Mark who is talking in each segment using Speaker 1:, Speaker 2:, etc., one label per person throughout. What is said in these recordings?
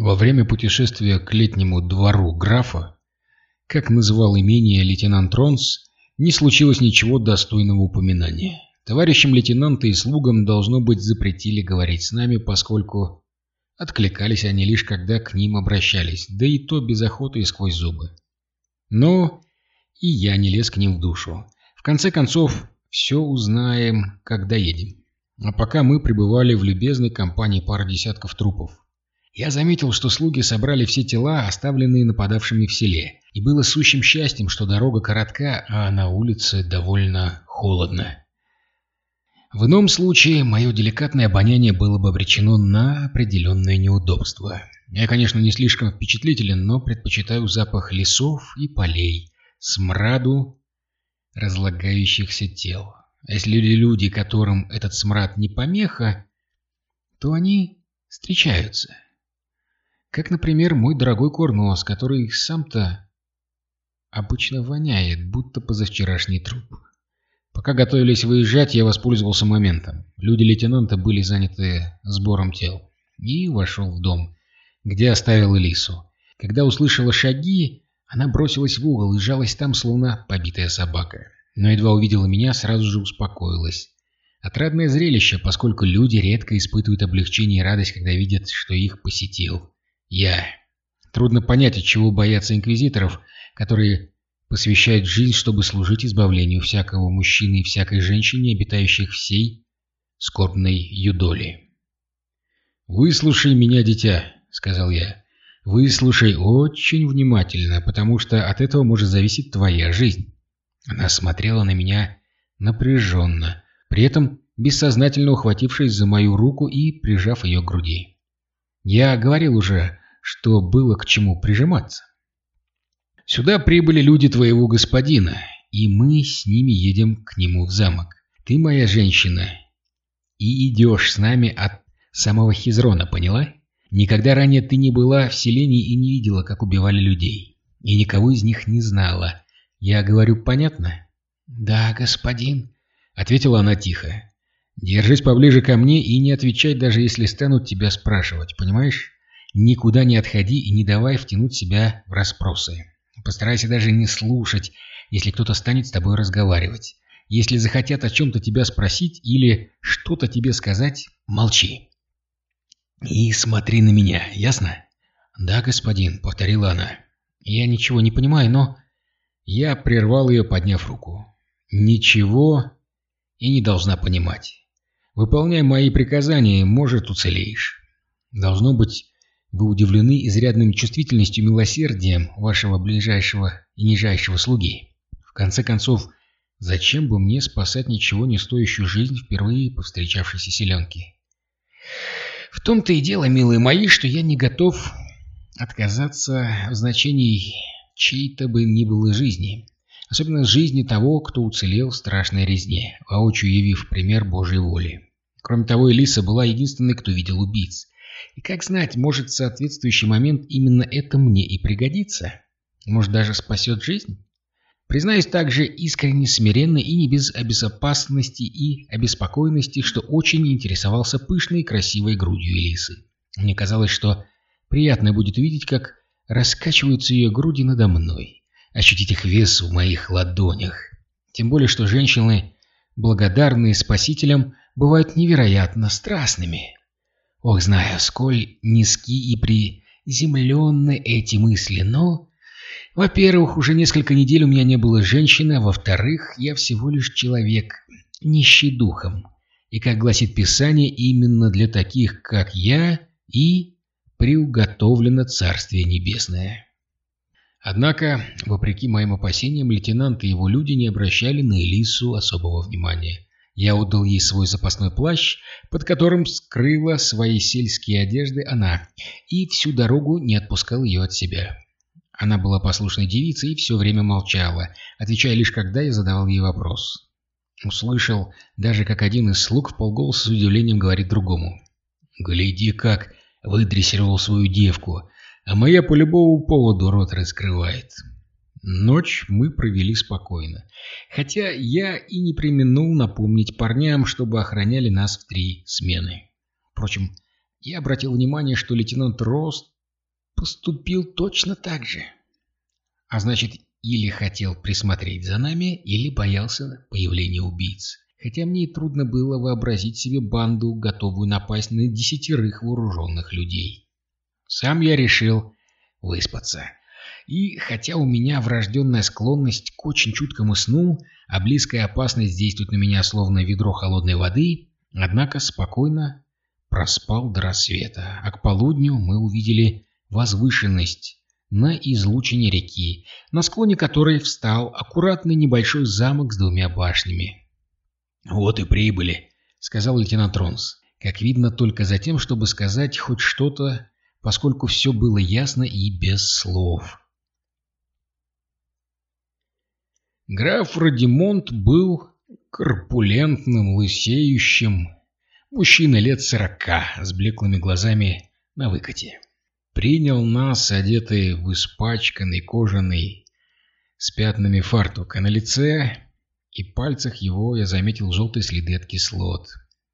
Speaker 1: Во время путешествия к летнему двору графа, как называл имение лейтенант Ронс, не случилось ничего достойного упоминания. Товарищам лейтенанта и слугам, должно быть, запретили говорить с нами, поскольку откликались они лишь когда к ним обращались, да и то без охоты и сквозь зубы. Но и я не лез к ним в душу. В конце концов, все узнаем, когда едем. А пока мы пребывали в любезной компании пары десятков трупов. Я заметил, что слуги собрали все тела, оставленные нападавшими в селе, и было сущим счастьем, что дорога коротка, а на улице довольно холодно. В ином случае мое деликатное обоняние было бы обречено на определенное неудобство. Я, конечно, не слишком впечатлителен, но предпочитаю запах лесов и полей, смраду разлагающихся тел. А если люди, которым этот смрад не помеха, то они встречаются. Как, например, мой дорогой Курнос, который сам-то обычно воняет, будто позавчерашний труп. Пока готовились выезжать, я воспользовался моментом. Люди лейтенанта были заняты сбором тел. И вошел в дом, где оставил Элису. Когда услышала шаги, она бросилась в угол и сжалась там, словно побитая собака. Но едва увидела меня, сразу же успокоилась. Отрадное зрелище, поскольку люди редко испытывают облегчение и радость, когда видят, что их посетил я. Трудно понять, от чего боятся инквизиторов, которые посвящают жизнь, чтобы служить избавлению всякого мужчины и всякой женщины, обитающих всей скорбной юдоли. «Выслушай меня, дитя», — сказал я. «Выслушай очень внимательно, потому что от этого может зависеть твоя жизнь». Она смотрела на меня напряженно, при этом бессознательно ухватившись за мою руку и прижав ее к груди. Я говорил уже, что было к чему прижиматься. Сюда прибыли люди твоего господина, и мы с ними едем к нему в замок. Ты моя женщина, и идешь с нами от самого Хизрона, поняла? Никогда ранее ты не была в селении и не видела, как убивали людей. И никого из них не знала. Я говорю понятно? Да, господин, — ответила она тихо. Держись поближе ко мне и не отвечай, даже если станут тебя спрашивать, понимаешь? Никуда не отходи и не давай втянуть себя в расспросы. Постарайся даже не слушать, если кто-то станет с тобой разговаривать. Если захотят о чем-то тебя спросить или что-то тебе сказать, молчи. И смотри на меня, ясно? Да, господин, повторила она. Я ничего не понимаю, но... Я прервал ее, подняв руку. Ничего и не должна понимать. Выполняй мои приказания, может, уцелеешь. Должно быть, вы удивлены изрядной чувствительностью милосердием вашего ближайшего и нижайшего слуги. В конце концов, зачем бы мне спасать ничего не стоящую жизнь впервые повстречавшейся селенки? В том-то и дело, милые мои, что я не готов отказаться в значении чьей-то бы ни было жизни. Особенно жизни того, кто уцелел в страшной резне, воочию явив пример Божьей воли. Кроме того, Элиса была единственной, кто видел убийц. И как знать, может соответствующий момент именно это мне и пригодится? Может даже спасет жизнь? Признаюсь также искренне смиренно и не без обезопасности и обеспокоенности, что очень интересовался пышной красивой грудью Элисы. Мне казалось, что приятно будет увидеть, как раскачиваются ее груди надо мной, ощутить их вес в моих ладонях. Тем более, что женщины, благодарные спасителям, бывают невероятно страстными. Ох, знаю, сколь низки и приземленны эти мысли, но... Во-первых, уже несколько недель у меня не было женщины, а во-вторых, я всего лишь человек, нищий духом. И, как гласит Писание, именно для таких, как я, и приуготовлено Царствие Небесное. Однако, вопреки моим опасениям, лейтенант и его люди не обращали на Элису особого внимания. Я отдал ей свой запасной плащ, под которым скрыла свои сельские одежды она, и всю дорогу не отпускал ее от себя. Она была послушной девицей и все время молчала, отвечая лишь когда я задавал ей вопрос. Услышал, даже как один из слуг в полголоса с удивлением говорит другому. «Гляди, как выдрессировал свою девку, а моя по любому поводу рот раскрывает». Ночь мы провели спокойно, хотя я и не применул напомнить парням, чтобы охраняли нас в три смены. Впрочем, я обратил внимание, что лейтенант Рост поступил точно так же. А значит, или хотел присмотреть за нами, или боялся появления убийц. Хотя мне и трудно было вообразить себе банду, готовую напасть на десятерых вооруженных людей. Сам я решил выспаться. И хотя у меня врожденная склонность к очень чуткому сну, а близкая опасность действует на меня словно ведро холодной воды, однако спокойно проспал до рассвета, а к полудню мы увидели возвышенность на излучине реки, на склоне которой встал аккуратный небольшой замок с двумя башнями. «Вот и прибыли», — сказал лейтенант Ронс. Как видно, только за тем, чтобы сказать хоть что-то, поскольку все было ясно и без слов. Граф Радимонт был корпулентным, лысеющим, мужчина лет сорока, с блеклыми глазами на выкате. Принял нас, одетый в испачканный кожаный с пятнами фартук, а на лице и пальцах его я заметил желтые следы от кислот.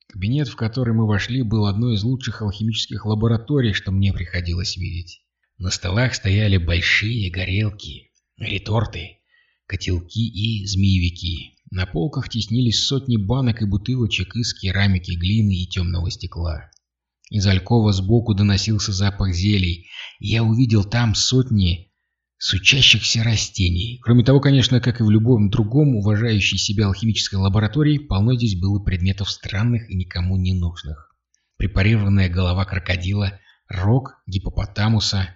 Speaker 1: Кабинет, в который мы вошли, был одной из лучших алхимических лабораторий, что мне приходилось видеть. На столах стояли большие горелки, реторты, котелки и змеевики. На полках теснились сотни банок и бутылочек из керамики, глины и темного стекла. Из алькова сбоку доносился запах зелий. Я увидел там сотни сучащихся растений. Кроме того, конечно, как и в любом другом уважающей себя алхимической лаборатории, полно здесь было предметов странных и никому не нужных. Препарированная голова крокодила, рог гипопотамуса,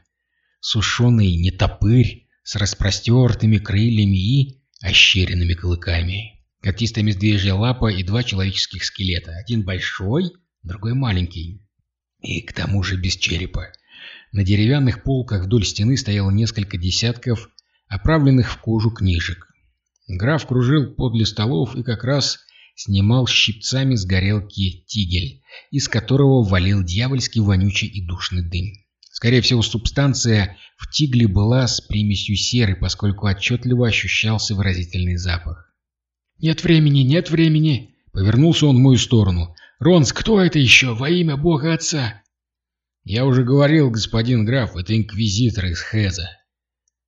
Speaker 1: сушеный нетопырь, с распростертыми крыльями и ощеренными клыками. Когтистая медвежья лапа и два человеческих скелета. Один большой, другой маленький. И к тому же без черепа. На деревянных полках вдоль стены стояло несколько десятков оправленных в кожу книжек. Граф кружил подле столов и как раз снимал щипцами с горелки тигель, из которого валил дьявольский вонючий и душный дым. Скорее всего, субстанция в тигле была с примесью серы, поскольку отчетливо ощущался выразительный запах. «Нет времени, нет времени!» Повернулся он в мою сторону. «Ронс, кто это еще? Во имя Бога Отца!» «Я уже говорил, господин граф, это инквизитор из Хеза».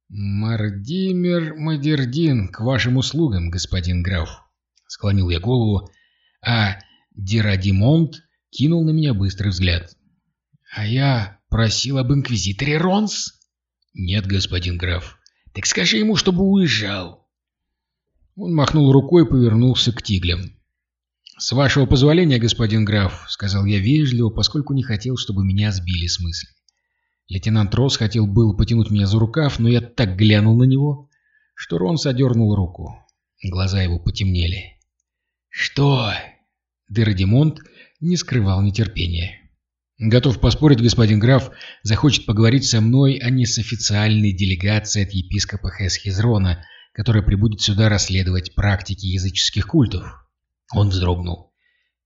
Speaker 1: «Мардимер Мадердин, к вашим услугам, господин граф», — склонил я голову, а Дирадимонт кинул на меня быстрый взгляд. «А я Просил об инквизиторе Ронс? Нет, господин граф. Так скажи ему, чтобы уезжал. Он махнул рукой и повернулся к тиглям. «С вашего позволения, господин граф», — сказал я вежливо, поскольку не хотел, чтобы меня сбили с мысли. Лейтенант Росс хотел было потянуть меня за рукав, но я так глянул на него, что Ронс одернул руку. Глаза его потемнели. «Что?» Дерадимонт не скрывал нетерпения. Готов поспорить, господин граф захочет поговорить со мной, а не с официальной делегацией от епископа Хесхизрона, которая прибудет сюда расследовать практики языческих культов. Он вздрогнул.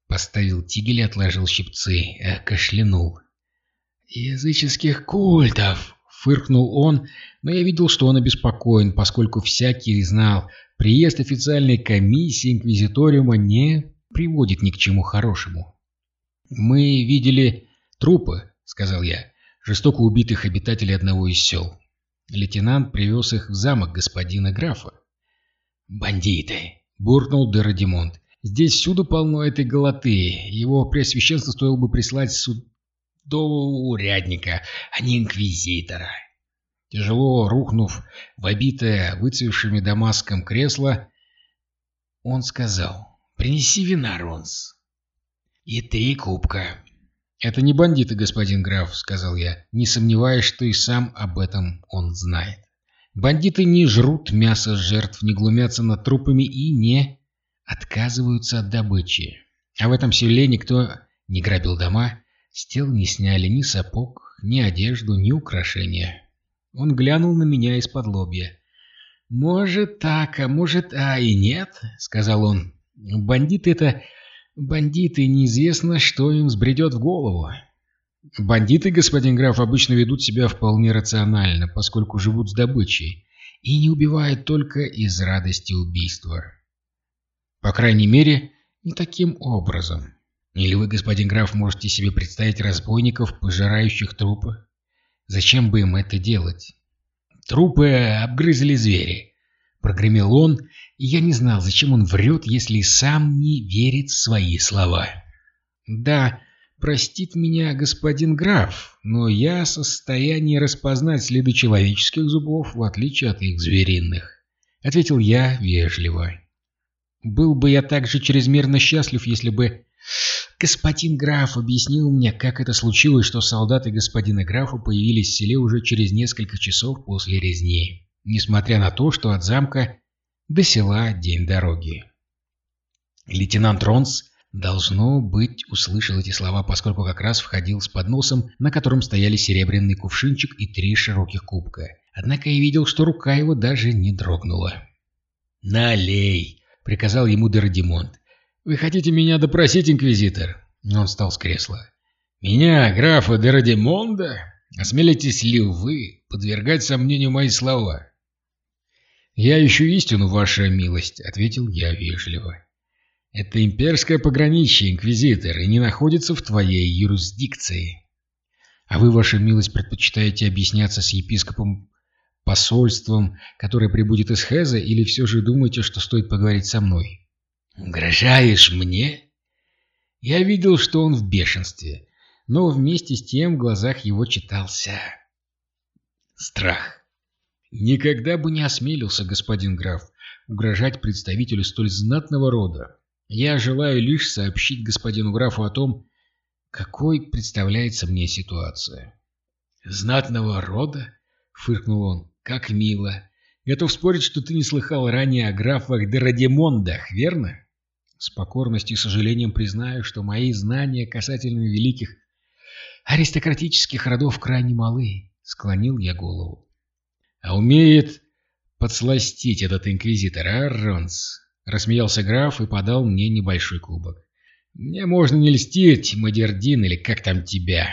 Speaker 1: Поставил тигель и отложил щипцы, а кашлянул. «Языческих культов!» — фыркнул он, но я видел, что он обеспокоен, поскольку всякий знал, приезд официальной комиссии Инквизиториума не приводит ни к чему хорошему. Мы видели «Трупы», — сказал я, — «жестоко убитых обитателей одного из сел. Лейтенант привез их в замок господина графа». «Бандиты», — буркнул Дерадимонт. «Здесь всюду полно этой голоты. Его преосвященство стоило бы прислать судового урядника, а не инквизитора». Тяжело рухнув в обитое выцвевшими дамаском кресло, он сказал, «Принеси вина, Ронс». «И три кубка». «Это не бандиты, господин граф», — сказал я, не сомневаясь, что и сам об этом он знает. «Бандиты не жрут мясо жертв, не глумятся над трупами и не отказываются от добычи. А в этом селе никто не грабил дома, с тел не сняли ни сапог, ни одежду, ни украшения». Он глянул на меня из-под лобья. «Может так, а может, а и нет», — сказал он. «Бандиты — это Бандиты, неизвестно, что им взбредет в голову. Бандиты, господин граф, обычно ведут себя вполне рационально, поскольку живут с добычей, и не убивают только из радости убийства. По крайней мере, не таким образом. Или вы, господин граф, можете себе представить разбойников, пожирающих трупы? Зачем бы им это делать? Трупы обгрызли звери. Прогремел он, и я не знал, зачем он врет, если сам не верит в свои слова. Да, простит меня господин граф, но я в состоянии распознать следы человеческих зубов, в отличие от их звериных. Ответил я вежливо. Был бы я также чрезмерно счастлив, если бы господин граф объяснил мне, как это случилось, что солдаты господина графа появились в селе уже через несколько часов после резни, несмотря на то, что от замка до села день дороги. Лейтенант Ронс, должно быть, услышал эти слова, поскольку как раз входил с подносом, на котором стояли серебряный кувшинчик и три широких кубка. Однако я видел, что рука его даже не дрогнула. «Налей!» — приказал ему Дерадимонт. «Вы хотите меня допросить, инквизитор?» Он встал с кресла. «Меня, графа Дерадимонда? Осмелитесь ли вы подвергать сомнению мои слова?» «Я ищу истину, ваша милость», — ответил я вежливо. «Это имперское пограничье, инквизитор, и не находится в твоей юрисдикции. А вы, ваша милость, предпочитаете объясняться с епископом посольством, которое прибудет из Хеза, или все же думаете, что стоит поговорить со мной? Угрожаешь мне? Я видел, что он в бешенстве, но вместе с тем в глазах его читался страх. Никогда бы не осмелился, господин граф, угрожать представителю столь знатного рода. Я желаю лишь сообщить господину графу о том, какой представляется мне ситуация. «Знатного рода?» — фыркнул он. Как мило. Готов спорить, что ты не слыхал ранее о графах Дерадемондах, верно? С покорностью и сожалением признаю, что мои знания касательно великих аристократических родов крайне малы. Склонил я голову. А умеет подсластить этот инквизитор, а, Ронс? Рассмеялся граф и подал мне небольшой кубок. Мне можно не льстить, Мадердин, или как там тебя.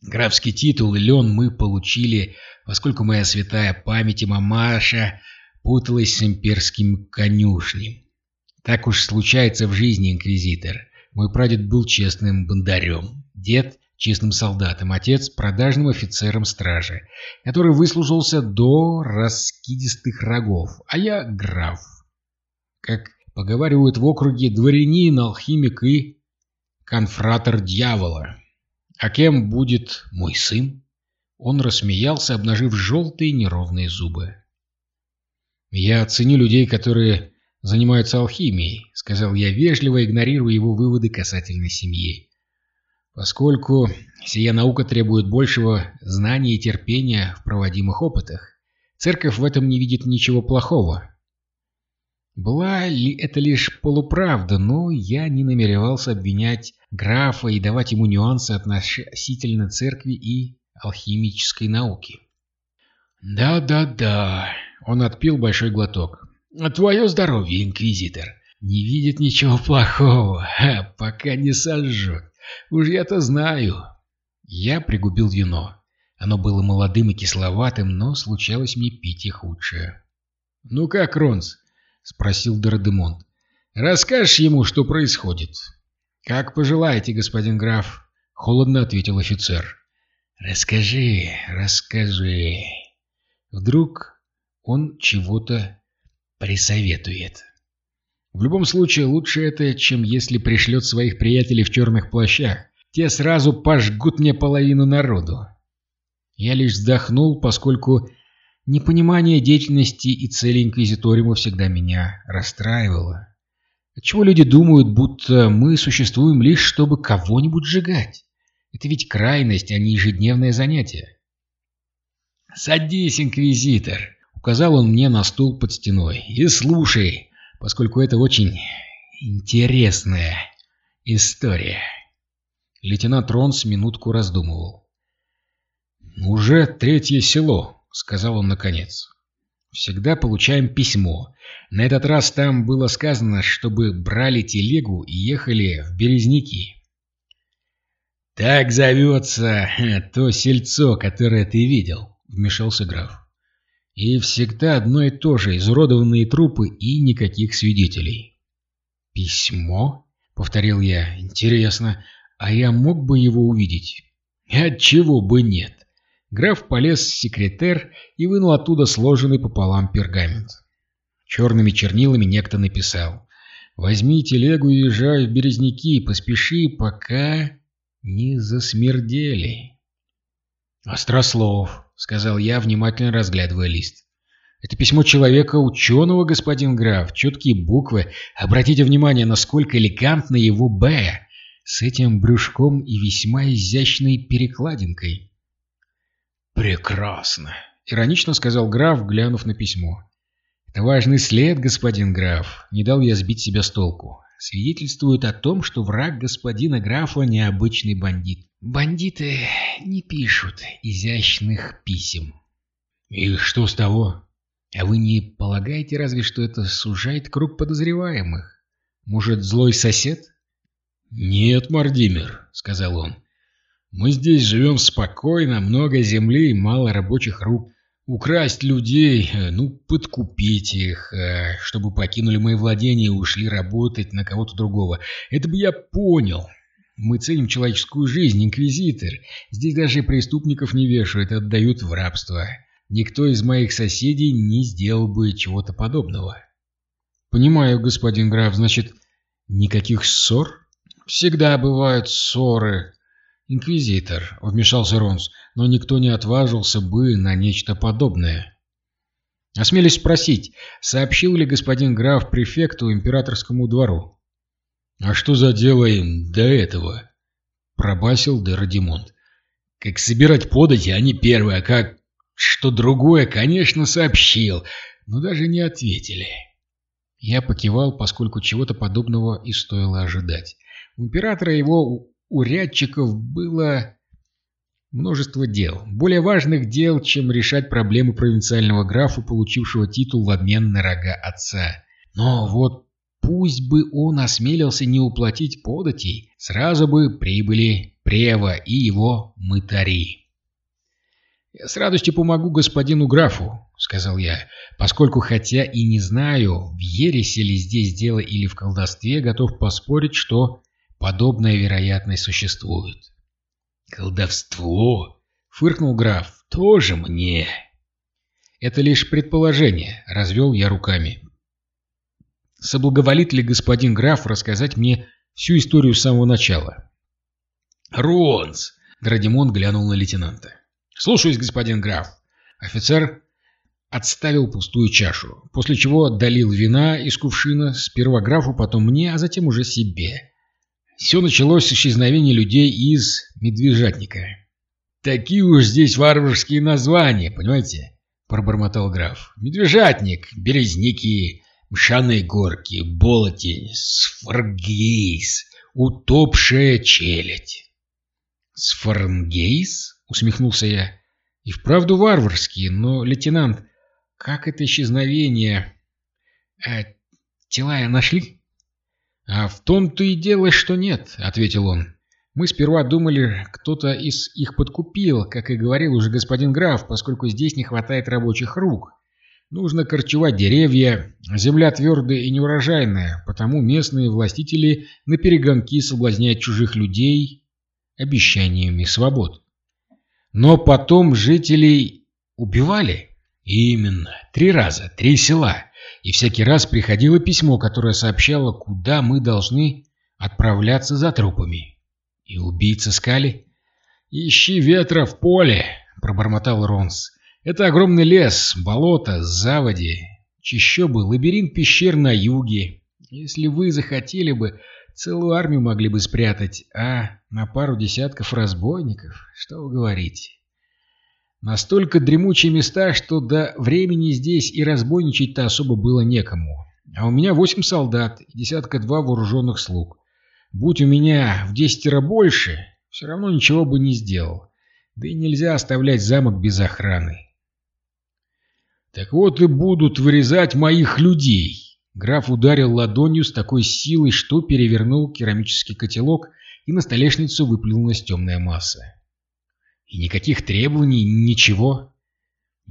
Speaker 1: Графский титул и лен мы получили поскольку моя святая память и мамаша путалась с имперским конюшнем. Так уж случается в жизни, инквизитор. Мой прадед был честным бандарем, дед — честным солдатом, отец — продажным офицером стражи, который выслужился до раскидистых рогов, а я — граф. Как поговаривают в округе дворянин, алхимик и конфратор дьявола. А кем будет мой сын? Он рассмеялся, обнажив желтые неровные зубы. «Я ценю людей, которые занимаются алхимией», — сказал я вежливо, игнорируя его выводы касательно семьи. «Поскольку сия наука требует большего знания и терпения в проводимых опытах, церковь в этом не видит ничего плохого». Была ли это лишь полуправда, но я не намеревался обвинять графа и давать ему нюансы относительно церкви и алхимической науки. «Да-да-да», — он отпил большой глоток. «Твое здоровье, инквизитор. Не видит ничего плохого, пока не сожжет. Уж я-то знаю». Я пригубил вино. Оно было молодым и кисловатым, но случалось мне пить и худшее. «Ну как, Ронс?» — спросил Дородемонт. «Расскажешь ему, что происходит?» «Как пожелаете, господин граф», — холодно ответил офицер. «Расскажи, расскажи». Вдруг он чего-то присоветует. В любом случае, лучше это, чем если пришлет своих приятелей в черных плащах. Те сразу пожгут мне половину народу. Я лишь вздохнул, поскольку непонимание деятельности и цели Инквизиториума всегда меня расстраивало. Отчего люди думают, будто мы существуем лишь, чтобы кого-нибудь сжигать? Это ведь крайность, а не ежедневное занятие. «Садись, инквизитор!» — указал он мне на стул под стеной. «И слушай, поскольку это очень интересная история». Лейтенант Ронс минутку раздумывал. «Уже третье село», — сказал он наконец. «Всегда получаем письмо. На этот раз там было сказано, чтобы брали телегу и ехали в Березники. «Так зовется то сельцо, которое ты видел», — вмешался граф. «И всегда одно и то же, изуродованные трупы и никаких свидетелей». «Письмо?» — повторил я. «Интересно, а я мог бы его увидеть?» «Отчего бы нет?» Граф полез в секретер и вынул оттуда сложенный пополам пергамент. Черными чернилами некто написал «Возьми телегу и езжай в Березники, поспеши, пока не засмердели». «Острослов», — сказал я, внимательно разглядывая лист. «Это письмо человека ученого, господин граф, четкие буквы. Обратите внимание, насколько элегантно его «Б» с этим брюшком и весьма изящной перекладинкой». «Прекрасно!» — иронично сказал граф, глянув на письмо. «Это важный след, господин граф. Не дал я сбить себя с толку. Свидетельствует о том, что враг господина графа необычный бандит. Бандиты не пишут изящных писем». «И что с того?» «А вы не полагаете разве, что это сужает круг подозреваемых? Может, злой сосед?» «Нет, Мардимер», — сказал он. Мы здесь живем спокойно, много земли и мало рабочих рук. Украсть людей, э, ну, подкупить их, э, чтобы покинули мои владения и ушли работать на кого-то другого. Это бы я понял. Мы ценим человеческую жизнь, инквизитор. Здесь даже преступников не вешают, отдают в рабство. Никто из моих соседей не сделал бы чего-то подобного. Понимаю, господин граф, значит, никаких ссор? Всегда бывают ссоры. «Инквизитор», — вмешался Ронс, — «но никто не отважился бы на нечто подобное». Осмелюсь спросить, сообщил ли господин граф префекту императорскому двору? «А что за дело им до этого?» — пробасил де Радимонт. «Как собирать подати, а не первое, как что другое, конечно, сообщил, но даже не ответили». Я покивал, поскольку чего-то подобного и стоило ожидать. У императора его у рядчиков было множество дел, более важных дел, чем решать проблемы провинциального графа, получившего титул в обмен на рога отца. Но вот пусть бы он осмелился не уплатить податей, сразу бы прибыли Прева и его мытари. «Я с радостью помогу господину графу», — сказал я, поскольку, хотя и не знаю, в ересе ли здесь дело или в колдовстве, готов поспорить, что Подобная вероятность существует. «Колдовство!» — фыркнул граф. «Тоже мне!» «Это лишь предположение», — развел я руками. «Соблаговолит ли господин граф рассказать мне всю историю с самого начала?» «Ронс!» — Градимон глянул на лейтенанта. «Слушаюсь, господин граф». Офицер отставил пустую чашу, после чего долил вина из кувшина сперва графу, потом мне, а затем уже себе. Все началось с исчезновения людей из медвежатника. «Такие уж здесь варварские названия, понимаете?» — пробормотал граф. «Медвежатник, березники, мшаные горки, болотень, сфаргейс, утопшая челядь». «Сфарнгейс?» — усмехнулся я. «И вправду варварские, но, лейтенант, как это исчезновение...» «А тела нашли?» «А в том-то и дело, что нет», — ответил он. «Мы сперва думали, кто-то из их подкупил, как и говорил уже господин граф, поскольку здесь не хватает рабочих рук. Нужно корчевать деревья, земля твердая и неурожайная, потому местные властители на перегонки соблазняют чужих людей обещаниями свобод. Но потом жителей убивали. Именно, три раза, три села и всякий раз приходило письмо, которое сообщало, куда мы должны отправляться за трупами. И убийца Скали? «Ищи ветра в поле», — пробормотал Ронс. «Это огромный лес, болото, заводи, чащобы, лабиринт пещер на юге. Если вы захотели бы, целую армию могли бы спрятать, а на пару десятков разбойников, что вы говорите?» Настолько дремучие места, что до времени здесь и разбойничать-то особо было некому. А у меня восемь солдат и десятка-два вооруженных слуг. Будь у меня в десятеро больше, все равно ничего бы не сделал. Да и нельзя оставлять замок без охраны. Так вот и будут вырезать моих людей. Граф ударил ладонью с такой силой, что перевернул керамический котелок, и на столешницу выплюнулась темная масса. И никаких требований, ничего.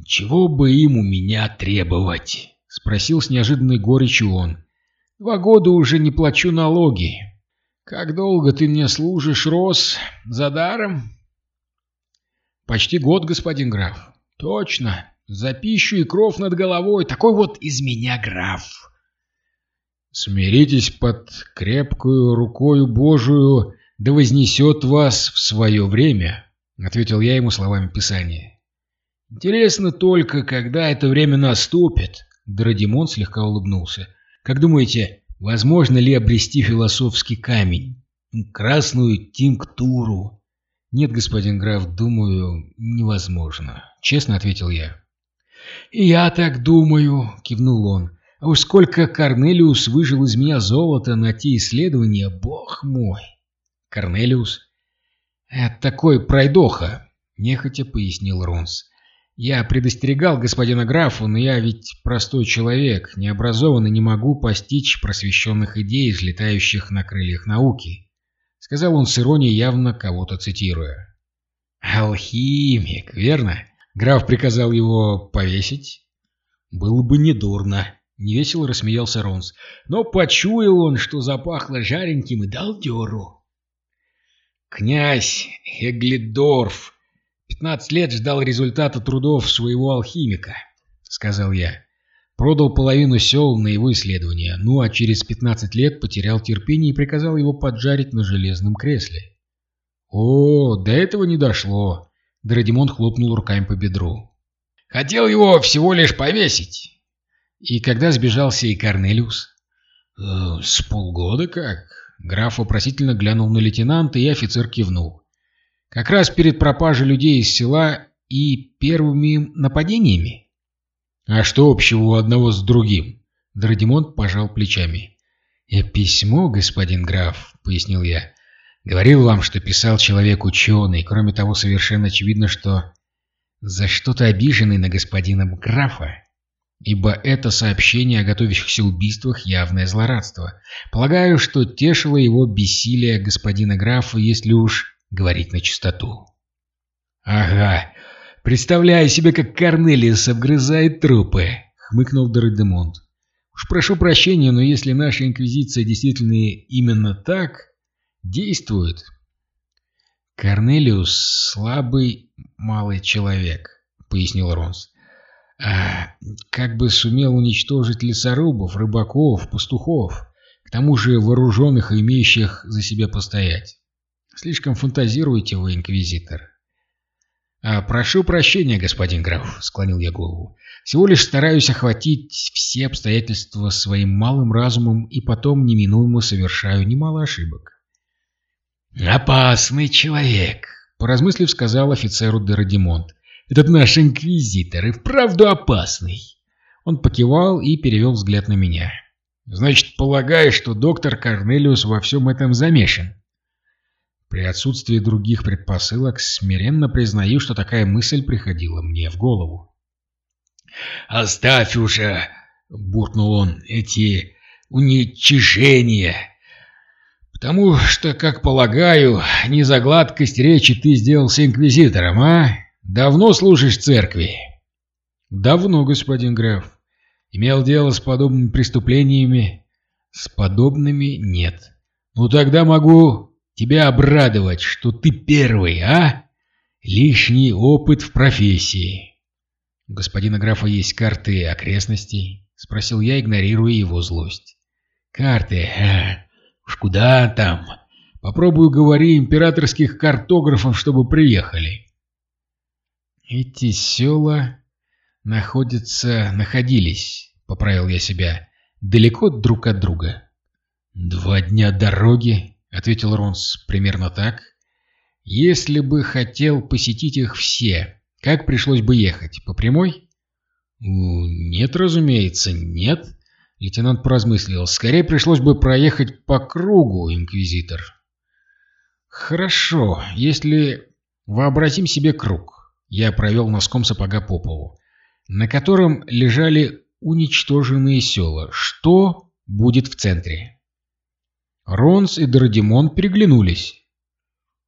Speaker 1: Чего бы им у меня требовать? Спросил с неожиданной горечью он. Два года уже не плачу налоги. Как долго ты мне служишь, Рос? За даром? Почти год, господин граф. Точно. За пищу и кров над головой. Такой вот из меня граф. Смиритесь под крепкую рукою Божию, да вознесет вас в свое время, — ответил я ему словами Писания. Интересно только, когда это время наступит. Драдимон слегка улыбнулся. Как думаете, возможно ли обрести философский камень? Красную тинктуру? Нет, господин граф, думаю, невозможно. Честно ответил я. И я так думаю, кивнул он. А уж сколько Корнелиус выжил из меня золота на те исследования, бог мой. Корнелиус? Это такой пройдоха, нехотя пояснил Ронс. Я предостерегал господина графа, но я ведь простой человек, необразованный, не могу постичь просвещенных идей, взлетающих на крыльях науки. Сказал он с иронией, явно кого-то цитируя. «Алхимик, верно?» Граф приказал его повесить? Было бы недурно. Невесело рассмеялся Ронс. Но почуял он, что запахло жареньким и дал дёру. Князь Хеглидорф пятнадцать лет ждал результата трудов своего алхимика, сказал я. Продал половину сел на его исследования, ну а через пятнадцать лет потерял терпение и приказал его поджарить на железном кресле. О, до этого не дошло. Драдимон хлопнул руками по бедру. Хотел его всего лишь повесить. И когда сбежался и Корнелиус? Э, с полгода как? Граф вопросительно глянул на лейтенанта, и офицер кивнул. Как раз перед пропажей людей из села и первыми нападениями? А что общего у одного с другим? Драдимон пожал плечами. «Я письмо, господин граф», — пояснил я. «Говорил вам, что писал человек ученый. Кроме того, совершенно очевидно, что за что-то обиженный на господина графа ибо это сообщение о готовящихся убийствах явное злорадство. Полагаю, что тешило его бессилие господина графа, если уж говорить на чистоту. «Ага, представляю себе, как Корнелиус обгрызает трупы», — хмыкнул Доридемонт. «Уж прошу прощения, но если наша инквизиция действительно именно так действует...» «Корнелиус — слабый малый человек», — пояснил Ронс. Как бы сумел уничтожить лесорубов, рыбаков, пастухов, к тому же вооруженных и имеющих за себя постоять. Слишком фантазируете вы, инквизитор. А, «Прошу прощения, господин граф», — склонил я голову. «Всего лишь стараюсь охватить все обстоятельства своим малым разумом и потом неминуемо совершаю немало ошибок». «Опасный человек», — поразмыслив, сказал офицеру Дерадимонт. Этот наш инквизитор и вправду опасный. Он покивал и перевел взгляд на меня. Значит, полагаешь, что доктор Корнелиус во всем этом замешан? При отсутствии других предпосылок смиренно признаю, что такая мысль приходила мне в голову. «Оставь уже!» — буркнул он. «Эти уничижения!» «Потому что, как полагаю, не за гладкость речи ты сделался инквизитором, а?» Давно служишь церкви? Давно, господин граф. Имел дело с подобными преступлениями? С подобными нет. Ну тогда могу тебя обрадовать, что ты первый, а? Лишний опыт в профессии. У господина графа есть карты окрестностей? Спросил я, игнорируя его злость. Карты? А, уж куда там? Попробую говори императорских картографов, чтобы приехали. Эти села находятся, находились, поправил я себя, далеко друг от друга. Два дня дороги, ответил Ронс, примерно так. Если бы хотел посетить их все, как пришлось бы ехать? По прямой? Нет, разумеется, нет. Лейтенант поразмыслил. Скорее пришлось бы проехать по кругу, инквизитор. Хорошо, если вообразим себе круг. Я провел носком сапога по полу, на котором лежали уничтоженные села. Что будет в центре? Ронс и Дородимон переглянулись.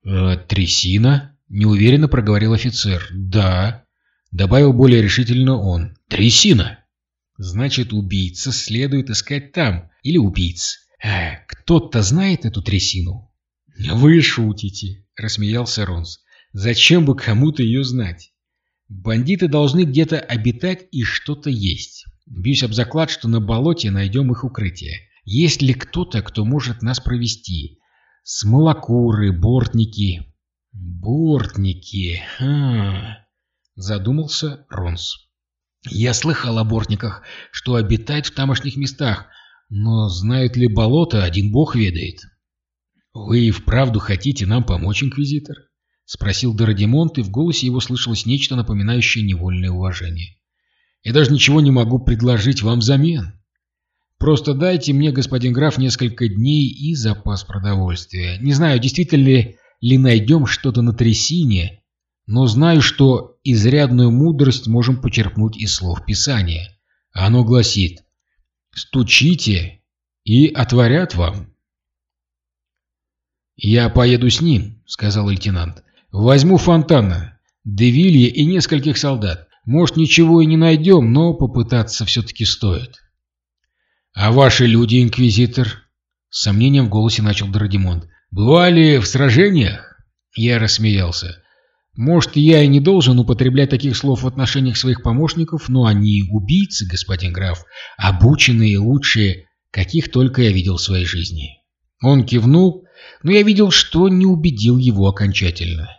Speaker 1: «Э, «Трясина?» — неуверенно проговорил офицер. «Да», — добавил более решительно он. «Трясина!» «Значит, убийца следует искать там. Или убийц. Э, кто-то знает эту трясину?» «Вы шутите», — рассмеялся Ронс. Зачем бы кому-то ее знать? Бандиты должны где-то обитать и что-то есть. Бьюсь об заклад, что на болоте найдем их укрытие. Есть ли кто-то, кто может нас провести? Смолокуры, бортники. Бортники. Ха. Задумался Ронс. Я слыхал о бортниках, что обитают в тамошних местах, но знают ли болото, один бог ведает. Вы и вправду хотите нам помочь, инквизитор? Спросил Дородимонт, и в голосе его слышалось нечто напоминающее невольное уважение. Я даже ничего не могу предложить вам взамен. Просто дайте мне, господин граф, несколько дней и запас продовольствия. Не знаю, действительно ли, найдем что-то на трясине, но знаю, что изрядную мудрость можем почерпнуть из слов Писания. Оно гласит «Стучите, и отворят вам». «Я поеду с ним», — сказал лейтенант. «Возьму Фонтана, Девилье и нескольких солдат. Может, ничего и не найдем, но попытаться все-таки стоит». «А ваши люди, инквизитор?» С сомнением в голосе начал Дородимонд. «Бывали в сражениях?» Я рассмеялся. Может, я и не должен употреблять таких слов в отношениях своих помощников, но они убийцы, господин граф, обученные лучшие, каких только я видел в своей жизни. Он кивнул, но я видел, что не убедил его окончательно.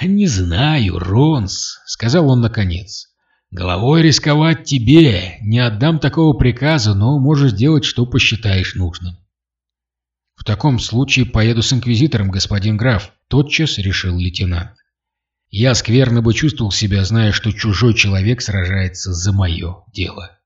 Speaker 1: «Не знаю, Ронс», — сказал он наконец. «Головой рисковать тебе, не отдам такого приказа, но можешь делать, что посчитаешь нужным». «В таком случае поеду с инквизитором, господин граф», — тотчас решил лейтенант. Я скверно бы чувствовал себя, зная, что чужой человек сражается за мое дело.